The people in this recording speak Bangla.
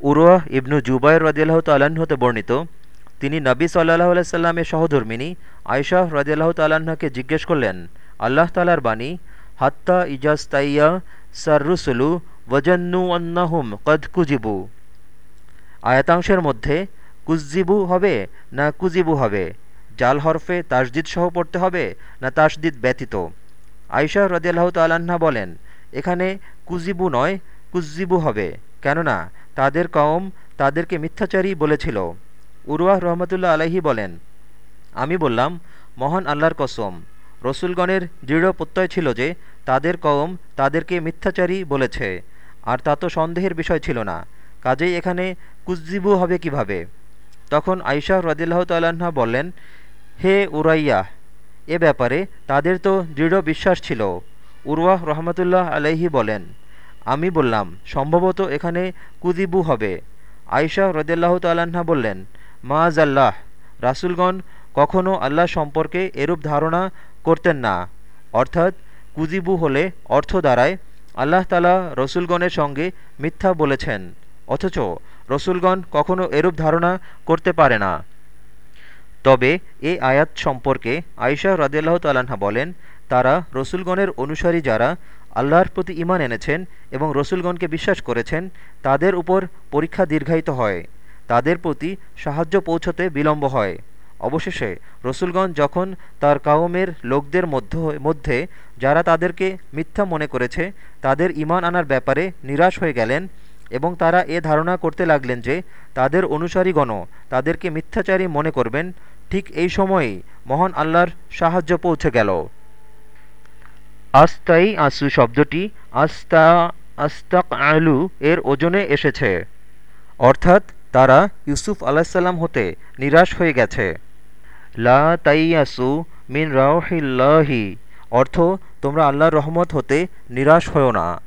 উরওয়াহ ইবনু জুবাইর রদিয়াল্লাহ তাল্লাহ্ন হতে বর্ণিত। তিনি নবী সাল্লাহ আলাইসাল্লামের সহধর্মিনী আয়শাহ রদিয়াল্লাহ তাল্লাহ্নকে জিজ্ঞেস করলেন, আল্লাহ তালার বাণী? হাত্তা ইজাজ তাইয়া সাররুসুলু ওয়াজান্নু আন্নাহুম কদ কুজিবু আয়াতাংশের মধ্যে কুজিবু হবে না কুজিবু হবে? জাল হরফে তাসদিদ সহ পড়তে হবে না তাসদিদ ব্যতীত? আয়শাহ রদিয়াল্লাহ তাল্লাহ্না বলেন, এখানে কুজিবু নয় কুজিবু হবে। কেননা তাদের কওম তাদেরকে মিথ্যাচারী বলেছিল। উরওয়াহ রহমতুল্লাহ আলাহি বলেন, আমি বললাম, মহান আল্লাহর কসম, রসুলগণের দৃঢ় প্রত্যয় ছিল যে তাদের কওম তাদেরকে মিথ্যাচারী বলেছে, আর তা তো সন্দেহের বিষয় ছিল না। কাজেই এখানে কুজিবু হবে কীভাবে? তখন আইশাহ রদিল্লাহ তাল্লাহা বললেন, হে উরাইয়াহ, এ ব্যাপারে তাদের তো দৃঢ় বিশ্বাস ছিল। উরওয়াহ রহমতুল্লাহ আলাইহি বলেন আমি বললাম, সম্ভবত এখানে কুদিবু হবে। আয়শা রদেল্লাহ তাল্লাহা বললেন মাজ আল্লাহ রাসুলগণ কখনও আল্লাহ সম্পর্কে এরূপ ধারণা করতেন না। অর্থাৎ কুজিবু হলে অর্থ দ্বারায় আল্লাহ তালা রসুলগণের সঙ্গে মিথ্যা বলেছেন। অথচ রসুলগণ কখনও এরূপ ধারণা করতে পারে না। তবে এ আয়াত সম্পর্কে আয়শা রদিয়াল্লাহ তাল্লাহা বলেন, তারা রসুলগণের অনুসারী যারা আল্লাহর প্রতি ইমান এনেছেন এবং রসুলগণকে বিশ্বাস করেছেন, তাদের উপর পরীক্ষা দীর্ঘায়িত হয়। তাদের প্রতি সাহায্য পৌঁছতে বিলম্ব হয়। অবশেষে রসুলগঞ্জ যখন তার কাউমের লোকদের মধ্যে যারা তাদেরকে মিথ্যা মনে করেছে, তাদের ইমান আনার ব্যাপারে নিরাশ হয়ে গেলেন এবং তারা এ ধারণা করতে লাগলেন যে, তাদের অনুসারীগণও তাদেরকে মিথ্যাচারী মনে করবেন, ঠিক এই সময়েই মহান আল্লাহর সাহায্য পৌঁছে গেল। আস্তাই আসু শব্দটি আস্তা আস্তাক আলু এর ওজনে এসেছে। অর্থাৎ তারা ইউসুফ আলাহিসাল্লাম হতে নিরাশ হয়ে গেছে। লা তাই আসু মিন রাহিল্লাহি অর্থ তোমরা আল্লাহর রহমত হতে নিরাশ হও না।